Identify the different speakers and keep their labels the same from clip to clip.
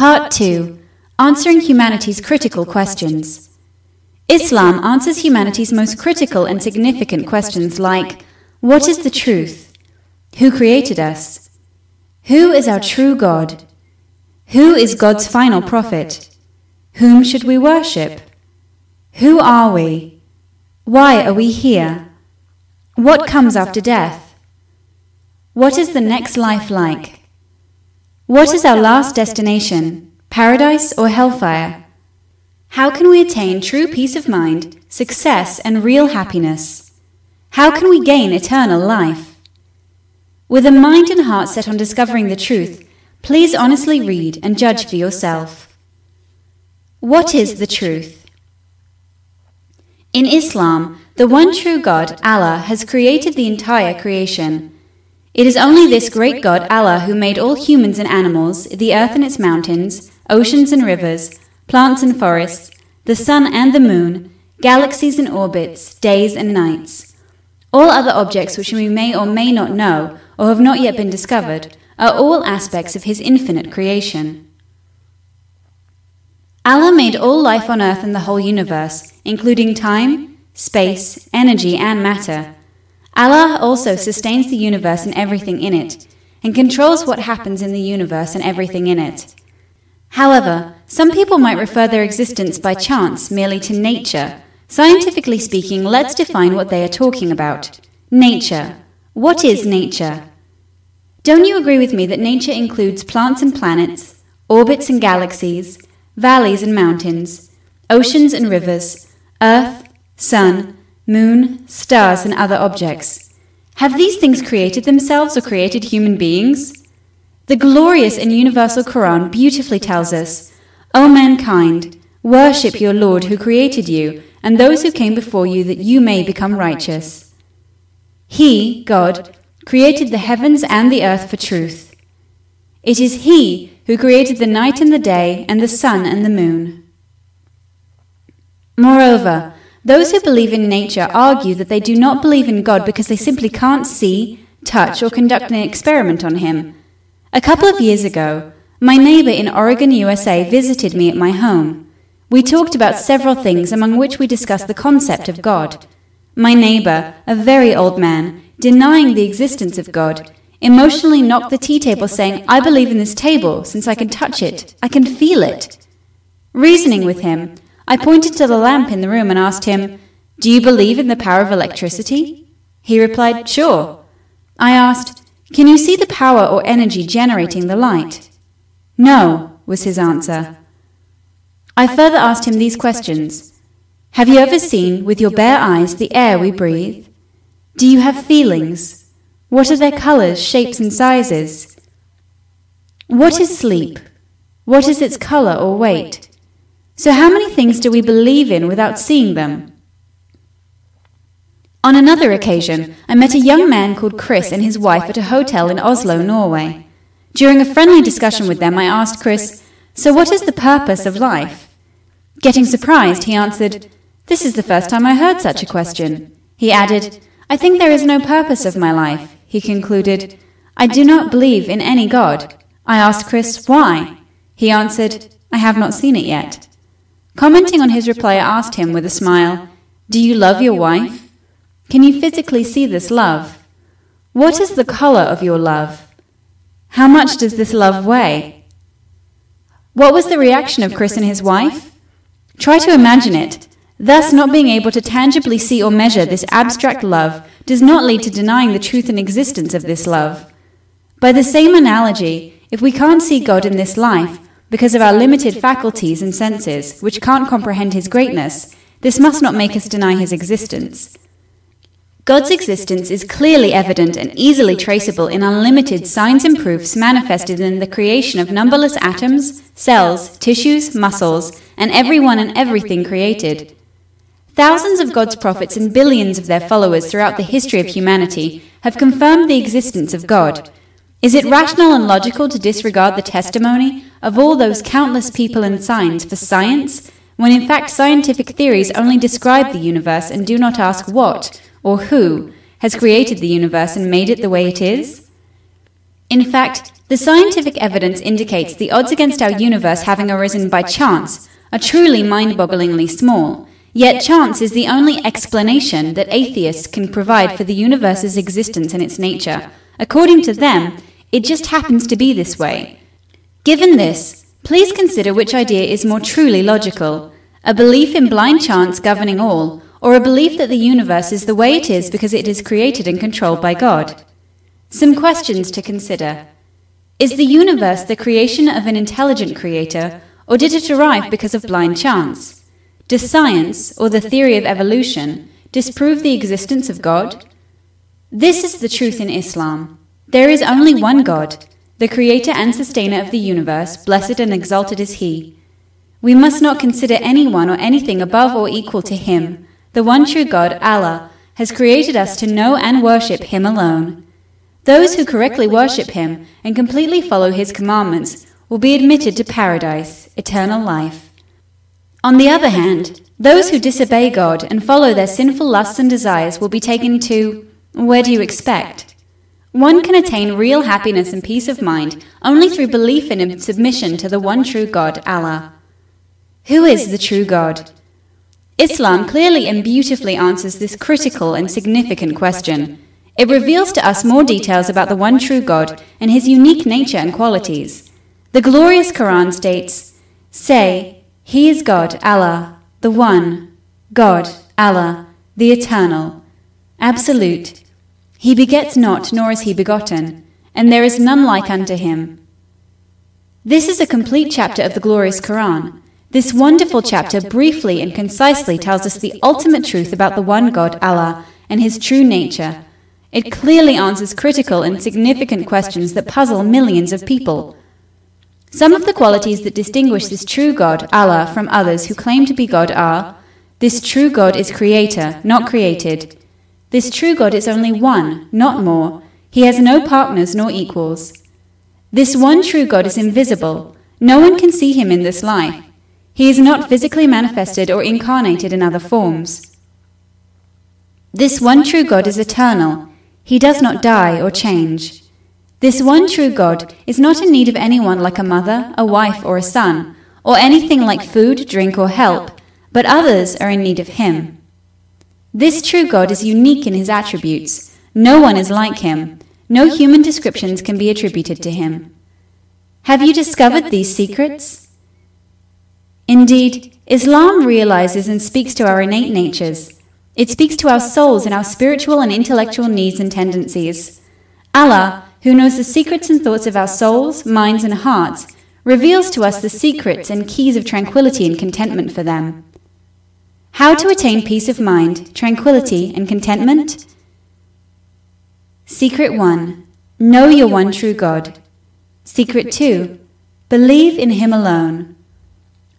Speaker 1: Part 2 Answering Humanity's Critical Questions. Islam answers humanity's most critical and significant questions like What is the truth? Who created us? Who is our true God? Who is God's final prophet? Whom should we worship? Who are we? Why are we here? What comes after death? What is the next life like? What is our last destination, paradise or hellfire? How can we attain true peace of mind, success, and real happiness? How can we gain eternal life? With a mind and heart set on discovering the truth, please honestly read and judge for yourself. What is the truth? In Islam, the one true God, Allah, has created the entire creation. It is only this great God, Allah, who made all humans and animals, the earth and its mountains, oceans and rivers, plants and forests, the sun and the moon, galaxies and orbits, days and nights. All other objects which we may or may not know, or have not yet been discovered, are all aspects of His infinite creation. Allah made all life on earth and the whole universe, including time, space, energy, and matter. Allah also sustains the universe and everything in it, and controls what happens in the universe and everything in it. However, some people might refer their existence by chance merely to nature. Scientifically speaking, let's define what they are talking about. Nature. What is nature? Don't you agree with me that nature includes plants and planets, orbits and galaxies, valleys and mountains, oceans and rivers, earth, sun, moon, stars, and other objects. Have these things created themselves or created human beings? The glorious and universal Quran beautifully tells us, O mankind, worship your Lord who created you and those who came before you that you may become righteous. He, God, created the heavens and the earth for truth. It is He who created the night and the day and the sun and the moon. Moreover, those who believe in nature argue that they do not believe in God because they simply can't see, touch, or conduct an experiment on Him. A couple of years ago, my neighbor in Oregon, USA visited me at my home. We talked about several things, among which we discussed the concept of God. My neighbor, a very old man, denying the existence of God, emotionally knocked the tea table, saying, I believe in this table, since I can touch it, I can feel it. Reasoning with him, I pointed to the lamp in the room and asked him, Do you believe in the power of electricity? He replied, Sure. I asked, Can you see the power or energy generating the light? No, was his answer. I further asked him these questions Have you ever seen, with your bare eyes, the air we breathe? Do you have feelings? What are their colors, shapes, and sizes? What is sleep? What is its color or weight? So, how many things do we believe in without seeing them? On another occasion, I met a young man called Chris and his wife at a hotel in Oslo, Norway. During a friendly discussion with them, I asked Chris, So, what is the purpose of life? Getting surprised, he answered, This is the first time I heard such a question. He added, I think there is no purpose of my life. He concluded, I do not believe in any God. I asked Chris, Why? He answered, I have not seen it yet. Commenting on his reply, I asked him with a smile, Do you love your wife? Can you physically see this love? What is the color of your love? How much does this love weigh? What was the reaction of Chris and his wife? Try to imagine it. Thus, not being able to tangibly see or measure this abstract love does not lead to denying the truth and existence of this love. By the same analogy, if we can't see God in this life, because of our limited faculties and senses, which can't comprehend His greatness, this must not make us deny His existence. God's existence is clearly evident and easily traceable in unlimited signs and proofs manifested in the creation of numberless atoms, cells, tissues, muscles, and everyone and everything created. Thousands of God's prophets and billions of their followers throughout the history of humanity have confirmed the existence of God is it rational and logical to disregard the testimony of all those countless people and signs for science, when in fact scientific theories only describe the universe and do not ask what or who has created the universe and made it the way it is? In fact, the scientific evidence indicates the odds against our universe having arisen by chance are truly mind bogglingly small. Yet chance is the only explanation that atheists can provide for the universe's existence and its nature. According to them, it just happens to be this way. Given this, please consider which idea is more truly logical a belief in blind chance governing all, or a belief that the universe is the way it is because it is created and controlled by God. Some questions to consider. Is the universe the creation of an intelligent creator, or did it arrive because of blind chance? Does science, or the theory of evolution, disprove the existence of God? This is the truth in Islam. There is only one God, the creator and sustainer of the universe, blessed and exalted is He. We must not consider anyone or anything above or equal to Him. The one true God, Allah, has created us to know and worship Him alone. Those who correctly worship him and completely follow his commandments will be admitted to paradise, eternal life. On the other hand, those who disobey God and follow their sinful lusts and desires will be taken to where do you expect? One can attain real happiness and peace of mind only through belief in and submission to the one true God, Allah. Who is the true God? Islam clearly and beautifully answers this critical and significant question. It reveals to us more details about the one true God and his unique nature and qualities. The glorious Quran states, Say, He is God, Allah, the One, God, Allah, the Eternal, Absolute. He begets not, nor is he begotten, and there is none like unto him. This is a complete chapter of the glorious Quran. This wonderful chapter briefly and concisely tells us the ultimate truth about the one God, Allah, and his true nature it clearly answers critical and significant questions that puzzle millions of people. Some of the qualities that distinguish this true God, Allah, from others who claim to be God are this true God is creator, not created. This true God is only one, not more. He has no partners nor equals. This one true God is invisible. No one can see him in this life. He is not physically manifested or incarnated in other forms. This one true God is eternal. He does not die or change. This one true God is not in need of anyone like a mother, a wife, or a son, or anything like food, drink, or help, but others are in need of Him. This true God is unique in His attributes. No one is like Him. No human descriptions can be attributed to Him. Have you discovered these secrets? Indeed, Islam realizes and speaks to our innate natures it speaks to our souls and our spiritual and intellectual needs and tendencies. Allah, who knows the secrets and thoughts of our souls, minds, and hearts, reveals to us the secrets and keys of tranquility and contentment for them. How to attain peace of mind, tranquility, and contentment? Secret 1. Know your one true God. Secret 2. Believe in Him alone.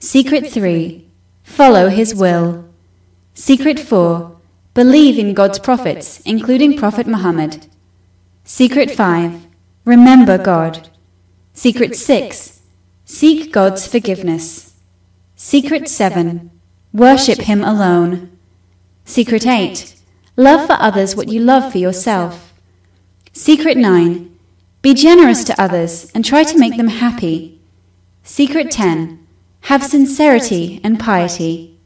Speaker 1: Secret 3. Follow His will. Secret 4. Believe in God's prophets, including Prophet Muhammad. Secret 5. Remember God. Secret 6. Seek God's forgiveness. Secret 7. Worship Him alone. Secret 8. Love for others what you love for yourself. Secret 9. Be generous to others and try to make them happy. Secret 10. Have sincerity and piety.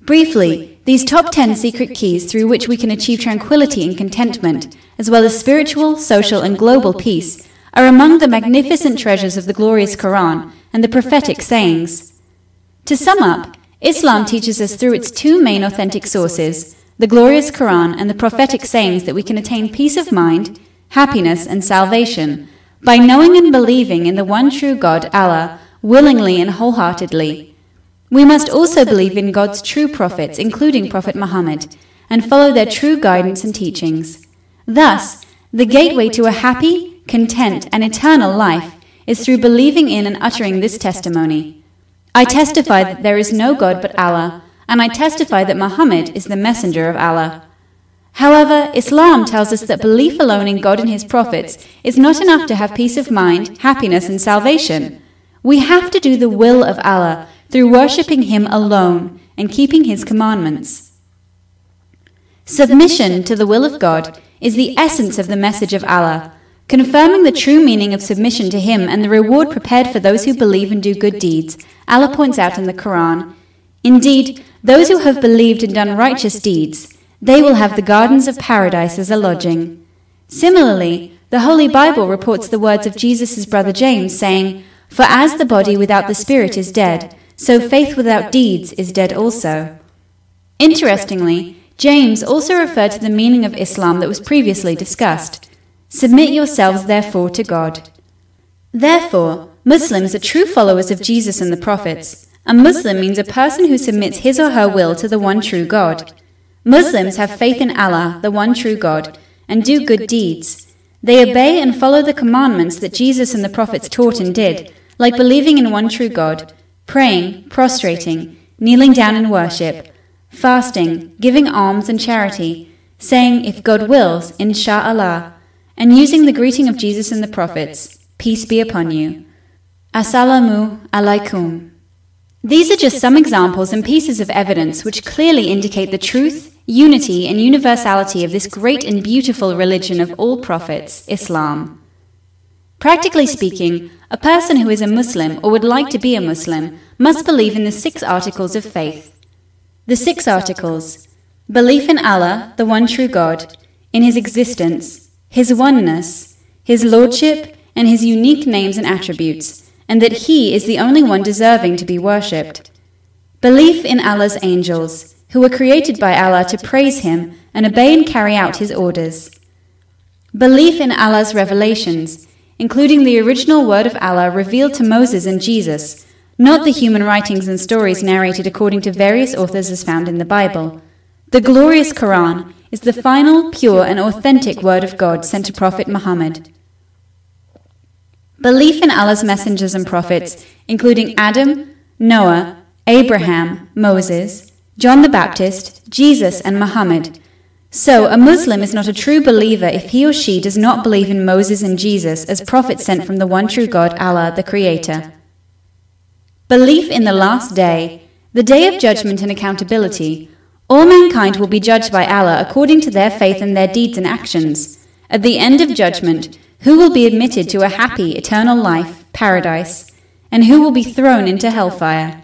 Speaker 1: Briefly, these top 10 secret keys through which we can achieve tranquility and contentment, as well as spiritual, social, and global peace, are among the magnificent treasures of the glorious Quran and the prophetic sayings. To sum up, Islam teaches us through its two main authentic sources, the glorious Quran and the prophetic sayings, that we can attain peace of mind, happiness, and salvation by knowing and believing in the one true God, Allah, willingly and wholeheartedly we must also believe in God's true prophets, including Prophet Muhammad, and follow their true guidance and teachings. Thus, the gateway to a happy, content, and eternal life is through believing in and uttering this testimony. I testify that there is no God but Allah, and I testify that Muhammad is the messenger of Allah. However, Islam tells us that belief alone in God and His prophets is not enough to have peace of mind, happiness, and salvation. We have to do the will of Allah through worshipping Him alone and keeping His commandments. Submission to the will of God is the essence of the message of Allah. Confirming the true meaning of submission to Him and the reward prepared for those who believe and do good deeds, Allah points out in the Quran Indeed, those who have believed and done righteous deeds, they will have the gardens of paradise as a lodging. Similarly, the Holy Bible reports the words of Jesus' brother James, saying, For as the body without the spirit is dead, so faith without deeds is dead also. Interestingly, James also referred to the meaning of Islam that was previously discussed. Submit yourselves therefore to God. Therefore, Muslims are true followers of Jesus and the prophets. A Muslim means a person who submits his or her will to the one true God. Muslims have faith in Allah, the one true God, and do good deeds. They obey and follow the commandments that Jesus and the prophets taught and did, like believing in one true God, praying, prostrating, kneeling down in worship, fasting, giving alms and charity, saying, If God wills, insha'Allah, and using the greeting of Jesus and the prophets, Peace be upon you. Assalamu alaikum. These are just some examples and pieces of evidence which clearly indicate the truth, unity, and universality of this great and beautiful religion of all prophets, Islam. Practically speaking, a person who is a Muslim or would like to be a Muslim must believe in the six articles of faith. The six articles belief in Allah, the one true God, in His existence, His oneness, His lordship, and His unique names and attributes and that He is the only one deserving to be worshipped. Belief in Allah's angels, who were created by Allah to praise Him and obey and carry out His orders. Belief in Allah's revelations, including the original word of Allah revealed to Moses and Jesus, not the human writings and stories narrated according to various authors as found in the Bible. The glorious Quran is the final, pure, and authentic word of God sent to Prophet Muhammad. Belief in Allah's messengers and prophets, including Adam, Noah, Abraham, Moses, John the Baptist, Jesus, and Muhammad. So, a Muslim is not a true believer if he or she does not believe in Moses and Jesus as prophets sent from the one true God, Allah, the Creator. Belief in the last day, the day of judgment and accountability. All mankind will be judged by Allah according to their faith and their deeds and actions. At the end of judgment, who will be admitted to a happy eternal life, paradise, and who will be thrown into hellfire.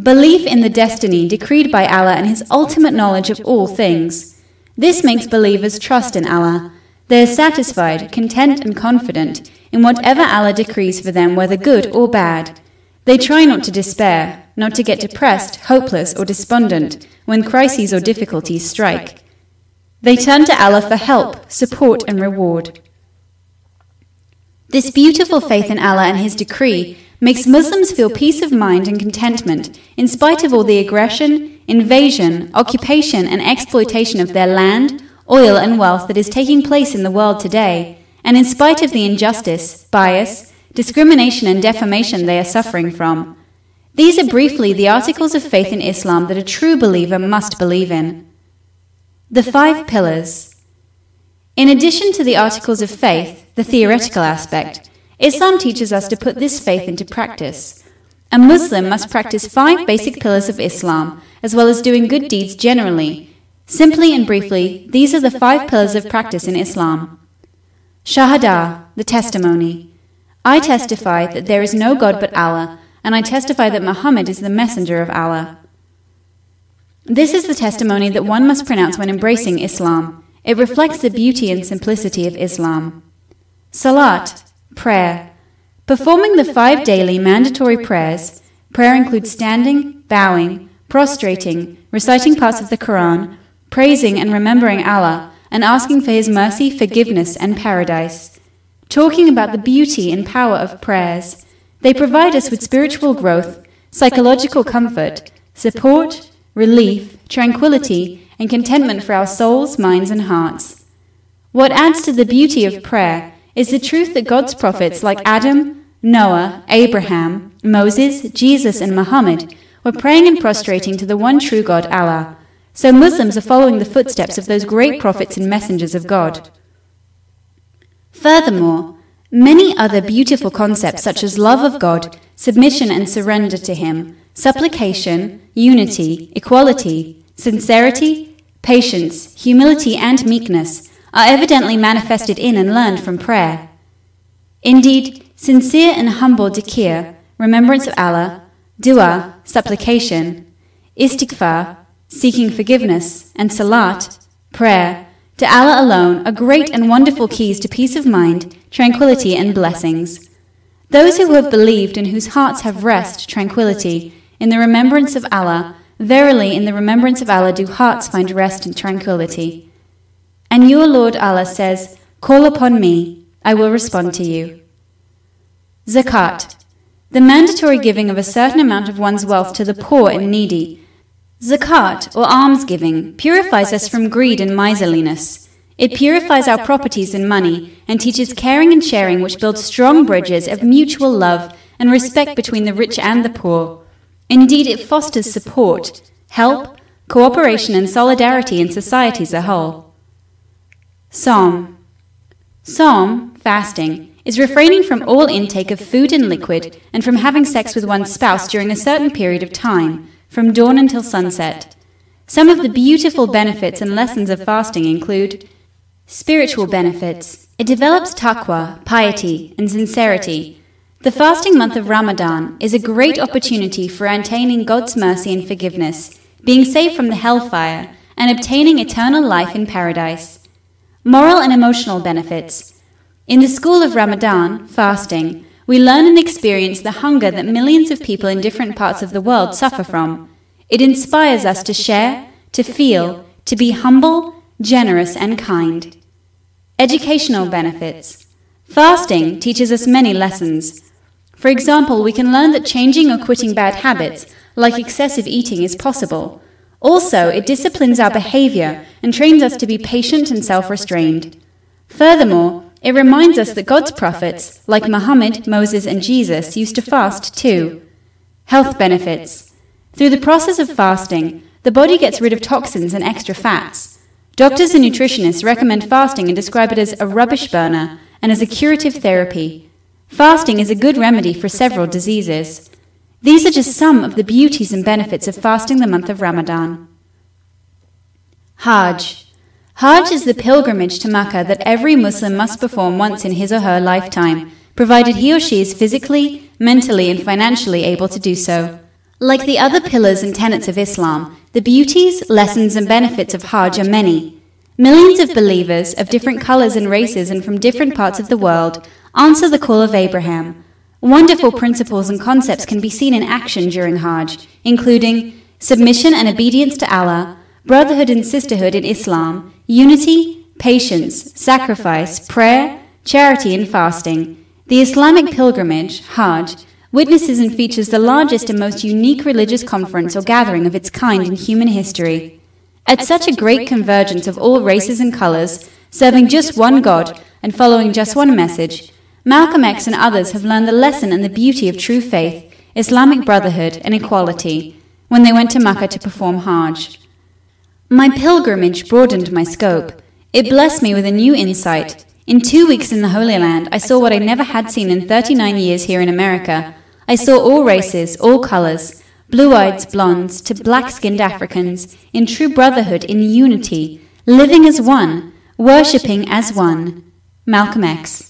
Speaker 1: Belief in the destiny decreed by Allah and His ultimate knowledge of all things. This makes believers trust in Allah. They are satisfied, content, and confident in whatever Allah decrees for them, whether good or bad. They try not to despair, not to get depressed, hopeless, or despondent when crises or difficulties strike. They turn to Allah for help, support, and reward. This beautiful faith in Allah and His decree makes Muslims feel peace of mind and contentment in spite of all the aggression, invasion, occupation, and exploitation of their land, oil, and wealth that is taking place in the world today, and in spite of the injustice, bias, discrimination, and defamation they are suffering from. These are briefly the articles of faith in Islam that a true believer must believe in. The Five Pillars in addition to the articles of faith, the theoretical aspect, Islam teaches us to put this faith into practice. A Muslim must practice five basic pillars of Islam, as well as doing good deeds generally. Simply and briefly, these are the five pillars of practice in Islam. Shahada, the testimony. I testify that there is no God but Allah, and I testify that Muhammad is the messenger of Allah. This is the testimony that one must pronounce when embracing Islam. It reflects the beauty and simplicity of Islam. Salat, prayer. Performing the five daily mandatory prayers, prayer includes standing, bowing, prostrating, reciting parts of the Quran, praising and remembering Allah, and asking for His mercy, forgiveness, and paradise. Talking about the beauty and power of prayers. They provide us with spiritual growth, psychological comfort, support, relief, tranquility, and contentment for our souls, minds, and hearts. What adds to the beauty of prayer is the truth that God's prophets like Adam, Noah, Abraham, Moses, Jesus, and Muhammad were praying and prostrating to the one true God, Allah. So Muslims are following the footsteps of those great prophets and messengers of God. Furthermore, many other beautiful concepts such as love of God, submission and surrender to Him, supplication, unity, equality, sincerity, patience, humility, and meekness are evidently manifested in and learned from prayer. Indeed, sincere and humble dhikr, remembrance of Allah, dua, supplication, istighfar, seeking forgiveness, and salat, prayer, to Allah alone are great and wonderful keys to peace of mind, tranquility, and blessings. Those who have believed and whose hearts have rest, tranquility, in the remembrance of Allah, verily in the remembrance of Allah do hearts find rest and tranquility. And your Lord Allah says, Call upon me, I will respond to you. Zakat, the mandatory giving of a certain amount of one's wealth to the poor and needy. Zakat, or almsgiving, purifies us from greed and miserliness. It purifies our properties and money and teaches caring and sharing, which builds strong bridges of mutual love and respect between the rich and the poor. Indeed, it fosters support, help, cooperation, and solidarity in society as a whole. Sawm Sawm, fasting, is refraining from all intake of food and liquid and from having sex with one's spouse during a certain period of time, from dawn until sunset. Some of the beautiful benefits and lessons of fasting include spiritual benefits. It develops taqwa, piety, and sincerity. The fasting month of Ramadan is a great opportunity for attaining God's mercy and forgiveness, being saved from the hellfire, and obtaining eternal life in paradise. Moral and emotional benefits. In the school of Ramadan, fasting, we learn and experience the hunger that millions of people in different parts of the world suffer from. It inspires us to share, to feel, to be humble, generous, and kind. Educational benefits. Fasting teaches us many lessons. For example, we can learn that changing or quitting bad habits, like excessive eating, is possible. Also, it disciplines our behavior and trains us to be patient and self restrained. Furthermore, it reminds us that God's prophets, like Muhammad, Moses, and Jesus, used to fast too. Health benefits. Through the process of fasting, the body gets rid of toxins and extra fats. Doctors and nutritionists recommend fasting and describe it as a rubbish burner and as a curative therapy. Fasting is a good remedy for several diseases. These are just some of the beauties and benefits of fasting the month of Ramadan. Hajj. Hajj is the pilgrimage to Mecca that every Muslim must perform once in his or her lifetime, provided he or she is physically, mentally, and financially able to do so. Like the other pillars and tenets of Islam, the beauties, lessons, and benefits of Hajj are many. Millions of believers of different colors and races and from different parts of the world answer the call of Abraham. Wonderful principles and concepts can be seen in action during Hajj, including submission and obedience to Allah, brotherhood and sisterhood in Islam, unity, patience, sacrifice, prayer, charity, and fasting. The Islamic pilgrimage, Hajj, witnesses and features the largest and most unique religious conference or gathering of its kind in human history. At such a great convergence of all races and colors, serving just one God and following just one message, Malcolm X and others have learned the lesson and the beauty of true faith, Islamic brotherhood, and equality when they went to Mecca to perform Hajj. My pilgrimage broadened my scope. It blessed me with a new insight. In two weeks in the Holy Land, I saw what I never had seen in 39 years here in America. I saw all races, all colors, blue eyed blondes to black skinned Africans, in true brotherhood, in unity, living as one, worshipping as one. Malcolm X.